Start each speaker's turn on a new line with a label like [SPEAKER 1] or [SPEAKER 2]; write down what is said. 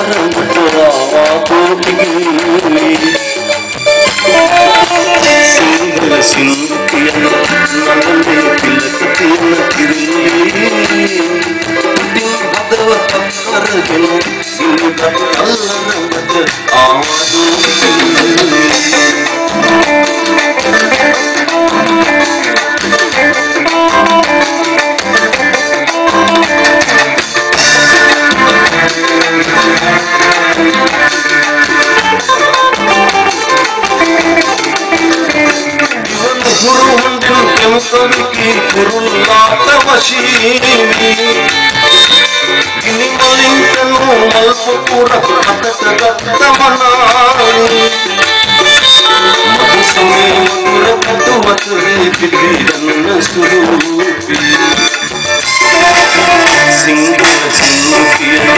[SPEAKER 1] ضربت عقولي சிங்கள சிந்தியன மனமே கிழக்கு கிழக்கிறேன் பதவ பக்கரகிலும் சிந்த அல்ல ஆமா sarıkın kurullar tamaşini Günümün tanımal futura kuratakat tamanani Madhusamay kuratakat matri biliran surupi Singir singir